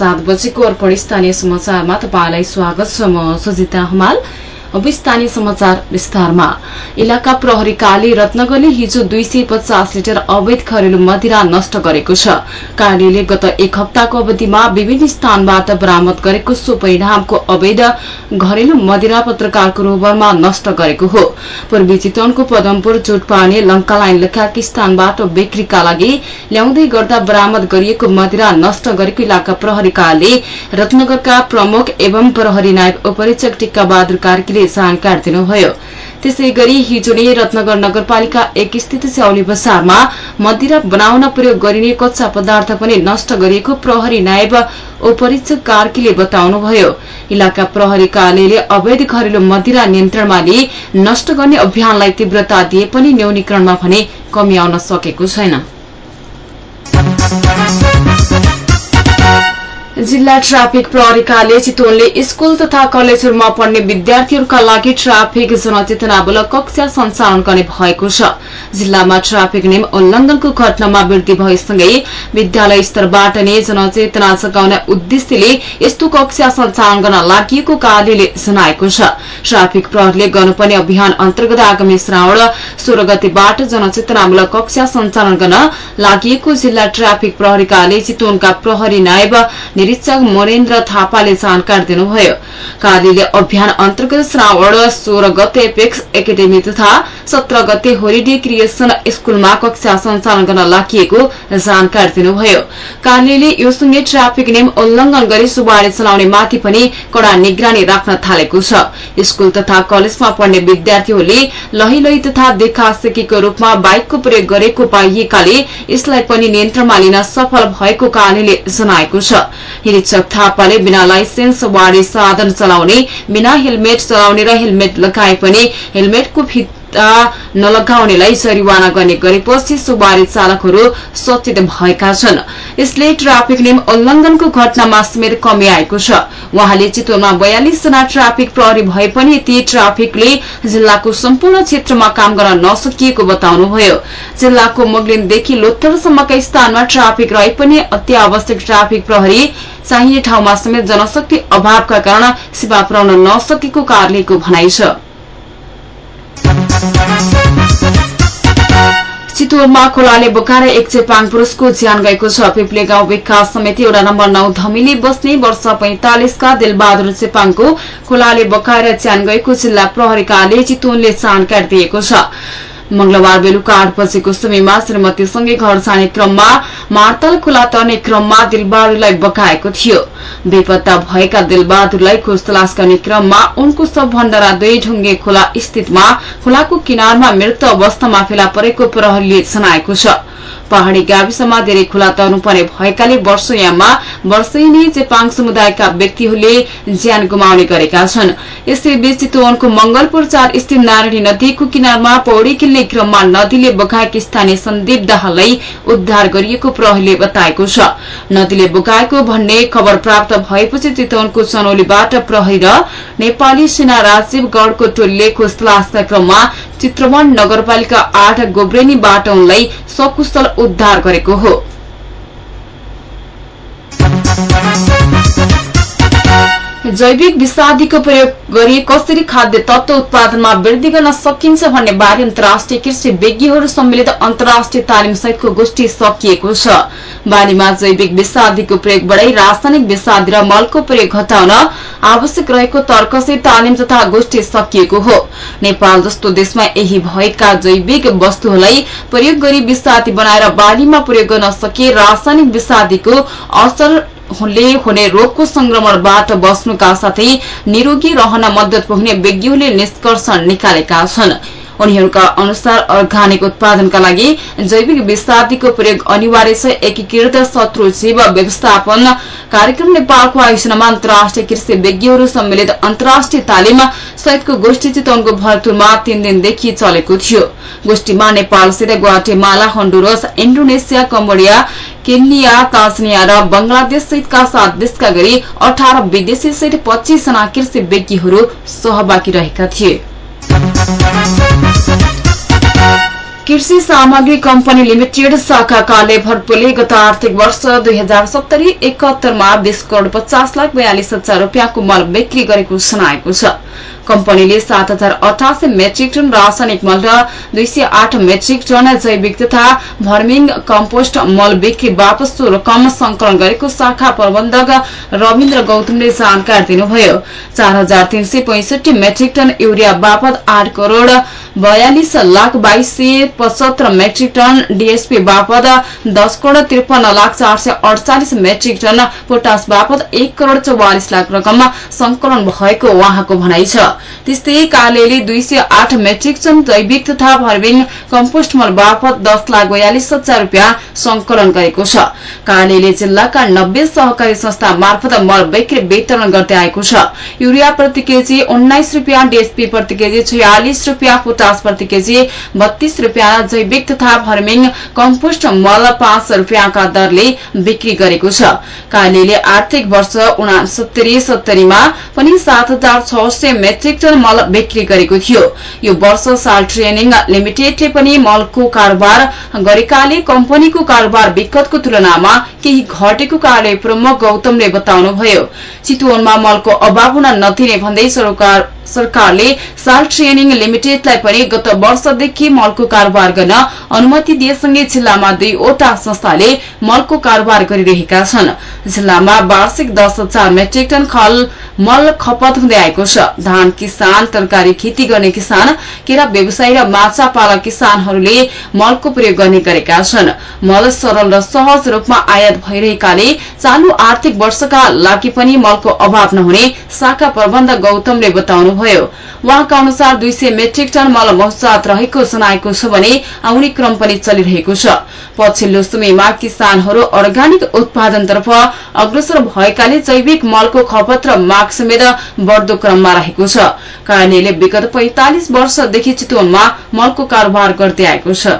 सात बजेको अर्पण स्थानीय समाचारमा तपाईँलाई स्वागत छ। म सुजिता हमाल। इलाका प्रहरीकाले रत्नगरले हिजो दुई सय पचास लिटर अवैध घरेलु मदिरा नष्ट गरेको छ। कार्यले गत एक हप्ताको अवधिमा विभिन्न स्थानबाट बरामद गरेको सो परिणामको अवैध घरेलु मदिरा पत्रकारको रोबरमा नष्ट गरेको हो। पूर्वी चितवनको पदमपुर जोटपाने लंका लाइन लगायतका स्थानबाट बिक्रीका लागि ल्याउँदै गर्दा बरामद गरिएको मदिरा नष्ट गरेको इलाका प्रहरीकाले रत्नगरका प्रमुख एवं प्रहरी नायब उपरीक्षक टिक्का बहादुर कार्कीले जानकारी दिनुभयो त्यसै गरी हिजो नै रत्नगर नगरपालिका एक स्थित स्याउली बजारमा मदिरा बनाउन प्रयोग गरिने कच्चा पदार्थ पनि नष्ट गरिएको प्रहरी नायब उपरीक्षक कार्कीले बताउनुभयो। इलाका प्रहरी कार्यालयले अवैध घरेलु मदिरा नियन्त्रणमा लिई नष्ट गर्ने अभियानलाई तीव्रता दिए पनि न्यूनीकरणमा भने कमी आउन सकेको छैन। जिल्ला ट्राफिक प्रहरीकाले चितवनले स्कूल तथा कलेजहरूमा पढ्ने विद्यार्थीहरूका लागि ट्राफिक जनचेतनामूलक कक्षा सञ्चालन गर्ने भएको छ। जिल्लामा ट्राफिक नियम उल्लंघनको घटनामा वृद्धि भएसँगै विद्यालय स्तरबाट नै जनचेतना जगाउने उद्देश्यले यस्तो कक्षा सञ्चालन गर्न लागि कार्यालयले जनाएको छ। ट्राफिक प्रहरीले गर्नुपर्ने अभियान अन्तर्गत आगामी श्रावण सोह्र गतेबाट जनचेतनामूलक कक्षा सञ्चालन गर्न लागि जिल्ला ट्राफिक प्रहरी कार्यालय चितवनका प्रहरी नायब निरीक्षक मरेन्द्र थापाले जानकारी दिनुभयो। कार्यालयले अभियान अन्तर्गत श्रावण सोह्र गते एपेक्स एकाडेमी तथा सत्र गते होलिडे क्रिएसन स्कूलमा कक्षा सञ्चालन गर्न लागि जानकारी दिनुभयो। कार्यालयले योसँगै ट्राफिक नियम उल्लंघन गरी सुबारी चलाउने माथि पनि कड़ा निगरानी राख्न थालेको छ। स्कूल तथा कलेजमा पढ्ने विद्यार्थीहरूले लही लही तथा देखासेकीको रूपमा बाइकको प्रयोग गरेको पाइएकाले यसलाई पनि नियन्त्रणमा लिन सफल भएको कार्यालयले जनाएको छ। निरीक्षक थापाले बिना लाइसेन्स वाडी साधन चलाउने बिना हेलमेट चलाउने र हेलमेट लगाए पनि हेलमेटको फिता नलगाउनेलाई जरिवाना गर्ने गरेपछि सुवारी चालकहरू सचेत भएका छन् यसले ट्राफिक नियम उल्लंघनको घटनामा समेत कमी आएको छ उहाँले चितवनमा बयालिस जना ट्राफिक प्रहरी भए पनि ती ट्राफिकले जिल्लाको सम्पूर्ण क्षेत्रमा काम गर्न नसकिएको बताउनुभयो। जिल्लाको मोगलिनदेखि लोत्थरसम्मका स्थानमा ट्राफिक रहे पनि अत्यावश्यक ट्राफिक प्रहरी चाहिने ठाउँमा समेत जनशक्ति अभावका कारण सेवा पुर्याउन नसकेको कार्यालयको भनाइ छ। चितवनमा खोलाले बोकाएर एक चेपाङ पुरूषको ज्यान गएको छ। पिप्ले गाउँ विकास समिति एउटा नम्बर नौ धमिले बस्ने वर्ष पैंतालिसका दिलबहादुर चेपाङको खोलाले बोकाएर ज्यान गएको जिल्ला प्रहरी कार्यालय चितवनले जानकारी दिएको छ। मंगलबार बेलुका आठ बजेको समयमा श्रीमतीसँगै घर जाने क्रममा मार्तल खोला तर्ने क्रममा दिलबहादुरलाई बकाएको थियो। बेपत्ता भएका दिलबहादुरलाई खोज तलास गर्ने क्रममा उनको सब भण्डारा दुई ढुङ्गे खोला स्थितमा खोलाको किनारमा मृत अवस्थामा फेला परेको प्रहरीले जनाएको छ। पहाड़ी गाविसमा धेरै खुला तर्नुपर्ने भएकाले वर्षयाममा वर्षै नै चेपाङ समुदायका व्यक्तिहरूले ज्यान गुमाउने गरेका छन्। यसैबीच चितवनको मंगलपुर चार स्थित नारायणी नदीको किनारमा पौडी खेल्ने क्रममा नदीले बगाएकी स्थानीय सन्दीप दाहाललाई उद्धार गरिएको प्रहरीले बताएको छ। नदीले बोकाएको भन्ने खबर प्राप्त भएपछि चितवनको चनौलीबाट प्रहरी र नेपाली सेना राजीवगढ़को टोलीले खोज तलासका क्रममा चित्रवन नगरपालिका आठ गोब्रेनीबाट उनलाई सकुशल उद्धार गरेको हो। जैविक विषादीको प्रयोग गरी कसरी खाद्य तत्व उत्पादनमा वृद्धि गर्न सकिन्छ भन्ने बारे अन्तर्राष्ट्रिय कृषि विज्ञहरू सम्मिलित अन्तर्राष्ट्रिय तालिम सहितको गोष्ठी सकिएको छ। बालीमा जैविक विषादीको प्रयोग बढाई रासायनिक विषादी र मलको प्रयोग घटाउन आवश्यक रहेको तर्कसहित तालिम तथा गोष्ठी सकिएको हो। नेपाल जस्तो देशमा यही भएका जैविक वस्तुहरूलाई प्रयोग गरी विषादी बनाएर बालीमा प्रयोग गर्न सके रासायनिक विषादीको असर हुने रोगको संक्रमणबाट बस्नुका साथै निरोगी रहन मद्दत पुग्ने विज्ञहरूले निष्कर्ष निकालेका छन्। उनीहरूका अनुसार अर्ग्यानिक उत्पादनका लागि जैविक विषादीको प्रयोग अनिवार्य छ। एकीकृत शत्रु जीव व्यवस्थापन कार्यक्रम नेपालको आयोजनामा अन्तर्राष्ट्रिय कृषि विज्ञहरू सम्मिलित अन्तर्राष्ट्रिय तालिम सहितको गोष्ठी चितवनको भरतपुरमा तीन दिनदेखि चलेको थियो। गोष्ठीमा नेपालसित Guatemala Honduras Indonesia Cambodia Kenya Tanzania र बंगलादेश सहितका सात देशका गरी अठार विदेशी सहित पच्चीस जना कृषि विज्ञहरू सहभागी रहेका थिए। कृषि सामग्री कम्पनी लिमिटेड शाखा कार्य भरतपुरले गत आर्थिक वर्ष दुई हजार सत्तरी एकहत्तरमा बीस करोड़ पचास लाख बयालिस हजार रूपियाँको मल बिक्री गरेको सुनाएको छ। कम्पनीले सात हजार अठासी मेट्रिक टन रासायनिक मल र दुई सय आठ मेट्रिक टन जैविक तथा भर्मिङ कम्पोस्ट मल बिक्री वापस रकम संकलन गरेको शाखा प्रबन्धक रविन्द्र गौतमले जानकारी दिनुभयो। चार हजार तीन सय पैंसठी मेट्रिक टन युरिया बापत आठ करोड़ बयालिस लाख बाइस सय पचहत्तर मेट्रिक टन डीएसपी बापत दस करोड़ त्रिपन्न लाख चार सय अडचालिस मेट्रिक टन पोटास बापत एक करोड़ चौवालिस लाख रकम संकलन भएको उहाँको भनाइ छ। त्यस्तै कार्यालयले दुई सय आठ मेट्रिक टन जैविक तथा भर्बिङ कम्पोस्ट मल बापत दस लाख बयालिस हजार रूपियाँ संकलन गरेको छ। कार्यालयले जिल्लाका नब्बे सहकारी संस्था मार्फत मल बिक्री वितरण गर्दै आएको छ। युरिया प्रति केजी उन्नाइस रूपियाँ डीएसपी प्रति केजी छयालिस रूपियाँ पोटास प्रति केजी बत्तीस रूपियाँ जैविक तथा भर्मिङ कम्पोस्ट मल पाँच रूपियाँका दरले बिक्री गरेको छ। कार्यालयले आर्थिक वर्ष उनासत्तरी सत्तरीमा पनि सात हजार छ सय मेट्रिक टन मल बिक्री गरेको थियो। यो वर्ष साल ट्रेनिङ लिमिटेडले पनि मलको कारोबार गरेकाले कम्पनीको कारोबार विगतको तुलनामा केही घटेको कार्य प्रमुख गौतमले बताउनुभयो। चितवनमा मलको अभाव हुन नदिने भन्दै सरकारले साल ट्रेनिङ लिमिटेडलाई पनि गत वर्षदेखि मलको कारोबार गर्न अनुमति दिएसँगै जिल्लामा दुईवटा संस्थाले मलको कारोबार गरिरहेका छन्। जिल्लामा वार्षिक दस हजार मेट्रिक टन खल मल खपत हुँदै आएको छ। धान किसान तरकारी खेती गर्ने किसान केरा व्यवसायी र माछा पालक किसानहरूले मलको प्रयोग गर्ने गरेका छन्। मल सरल र सहज रूपमा आयात भइरहेकाले चालू आर्थिक वर्षका लागि पनि मलको अभाव नहुने शाखा प्रबन्धक गौतमले बताउनुभयो उहाँका अनुसार दुई सय मेट्रिक टन मल मौजात रहेको जनाएको छ भने आउने क्रम पनि चलिरहेको छ। पछिल्लो समयमा किसानहरू अर्ग्यानिक उत्पादनतर्फ अग्रसर भएकाले जैविक मलको खपत र माग समेत बढ़दो क्रममा रहेको छ। कार्यालयले विगत पैंतालिस वर्षदेखि चितवनमा मलको कारोबार गर्दै आएको छ।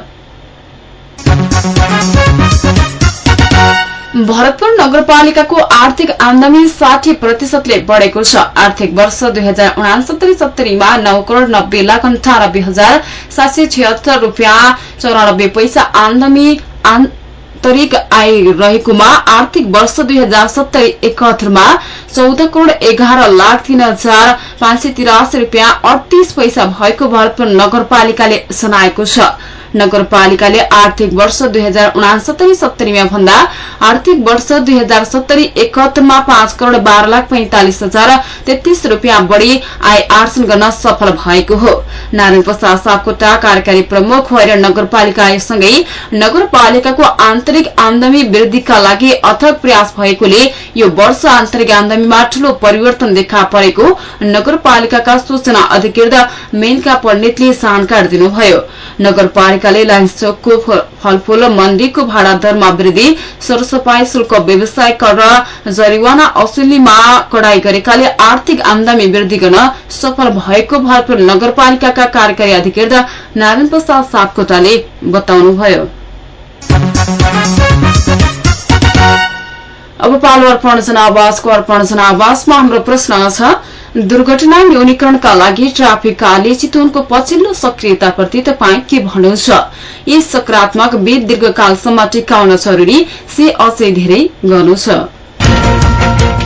भरतपुर नगरपालिकाको आर्थिक आमदानी साठी प्रतिशतले बढ़ेको छ। आर्थिक वर्ष दुई हजार उनासत्तरी सत्तरीमा नौ करोड़ नब्बे लाख अन्ठानब्बे हजार सात सय छिहत्तर रूपियाँ चौरानब्बे पैसा आमदानी आन्तरिक आइरहेकोमा आर्थिक वर्ष दुई हजार सत्तरी एकहत्तरमा चौध करोड़ एघार लाख तीन हजार पाँच सय तिरासी रूपियाँ अडतीस पैसा भएको भरतपुर नगरपालिकाले जनाएको छ। नगरपालिकाले आर्थिक वर्ष दुई हजार उनासत्तरी सत्तरीमा भन्दा आर्थिक वर्ष दुई हजार सत्तरी एकहत्तरमा पाँच करोड़ बाह्र लाख पैंतालिस हजार तेत्तीस रूपियाँ बढ़ी आय आर्जन गर्न सफल भएको हो। नारायण प्रसाद सापकोटा कार्यकारी प्रमुख भएर नगरपालिकासँगै नगरपालिकाको आन्तरिक आमदानी वृद्धिका लागि अथक प्रयास भएकोले यो वर्ष आन्तरिक आमदानीमा ठूलो परिवर्तन देखा परेको नगरपालिकाका सूचना अधिकृत मेनका पण्डितले जानकारी दिनुभयो। नगरपालिकाले लाइन्स चोकको फलफूल मण्डीको भाडा दरमा वृद्धि सरसफाई शुल्क व्यवसाय कर जरिवाना असुलीमा कड़ाई गरेकाले आर्थिक आमदानी वृद्धि गर्न सफल भएको भरतपुर नगरपालिकाका कार्यकारी अधिकृत नारायण प्रसाद सापकोटाले बताउनुभयो। अब पालो अर्पण जनावासको अर्पण जनावासमा हाम्रो प्रश्न छ दुर्घटना न्यूनीकरणका लागि ट्राफिक कार्य चितवनको पछिल्लो सक्रियताप्रति तपाईँ के भन्नुहुन्छ? यी सकारात्मक विध दीर्घकालसम्म टिकाउन जरूरी से अझै धेरै गर्नु छ।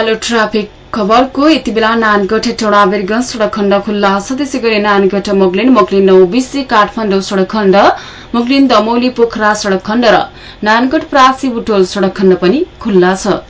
पालो ट्राफिक खबरको यति बेला नानगढ टोडा बिरगंज सड़क खण्ड खुल्ला छ। त्यसै गरी नानगढ मोगलिन मोगलिन नौबिसी काठमाडौँ सड़क खण्ड मोगलिन दमौली पोखरा सड़क खण्ड र नानगढ प्रासी बुटोल सड़क खण्ड पनि खुल्ला छ।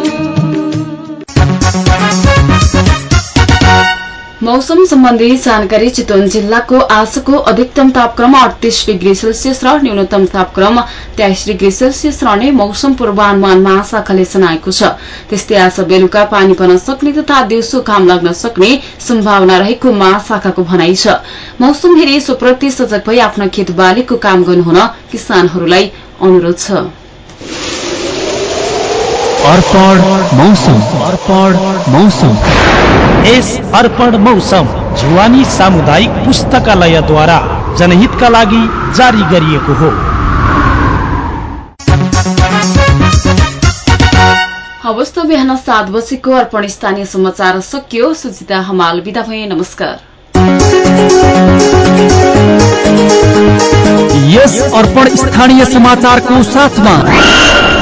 मौसम सम्बन्धी जानकारी चितवन जिल्लाको आजको अधिकतम तापक्रम अडतिस डिग्री सेल्सियस र न्यूनतम तापक्रम तेइस डिग्री सेल्सियस रहने मौसम पूर्वानुमान महाशाखाले जनाएको छ। त्यस्तै आज बेलुका पानी पर्न सक्ने तथा दिउँसो घाम लाग्न सक्ने सम्भावना रहेको महाशाखाको भनाइ छ। मौसम हेरी सोप्रति सजग भई आफ्नो खेत बालीको काम गर्नुहुन किसानहरूलाई अनुरोध छ। अर्पण मौसम। अर्पण मौसम। यस अर्पण मौसम जुवानी सामुदायिक पुस्तकालयद्वारा जनहितका लागि जारी गरिएको हो। हवस् त बिहान सात बजेको अर्पण स्थानीय समाचार सकियो। सुजिता हमाल विदा भए नमस्कार। यस अर्पण स्थानीय समाचारको साथमा